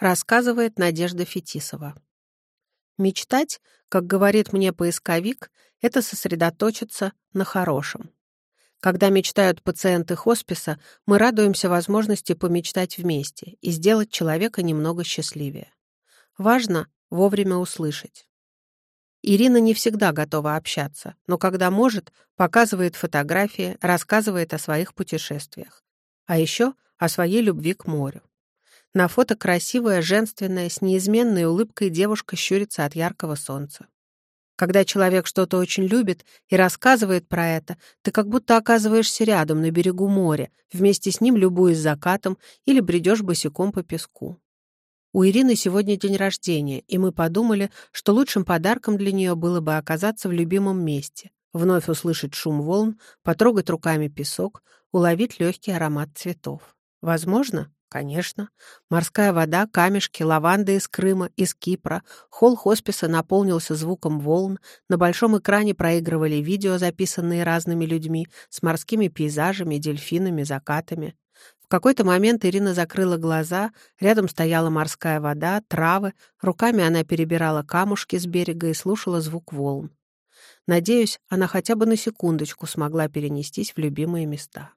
рассказывает Надежда Фетисова. Мечтать, как говорит мне поисковик, это сосредоточиться на хорошем. Когда мечтают пациенты хосписа, мы радуемся возможности помечтать вместе и сделать человека немного счастливее. Важно вовремя услышать. Ирина не всегда готова общаться, но когда может, показывает фотографии, рассказывает о своих путешествиях. А еще о своей любви к морю. На фото красивая, женственная, с неизменной улыбкой девушка щурится от яркого солнца. Когда человек что-то очень любит и рассказывает про это, ты как будто оказываешься рядом, на берегу моря, вместе с ним любуясь закатом или бредешь босиком по песку. У Ирины сегодня день рождения, и мы подумали, что лучшим подарком для нее было бы оказаться в любимом месте, вновь услышать шум волн, потрогать руками песок, уловить легкий аромат цветов. Возможно, Конечно. Морская вода, камешки, лаванда из Крыма, из Кипра. Холл хосписа наполнился звуком волн. На большом экране проигрывали видео, записанные разными людьми, с морскими пейзажами, дельфинами, закатами. В какой-то момент Ирина закрыла глаза, рядом стояла морская вода, травы, руками она перебирала камушки с берега и слушала звук волн. Надеюсь, она хотя бы на секундочку смогла перенестись в любимые места.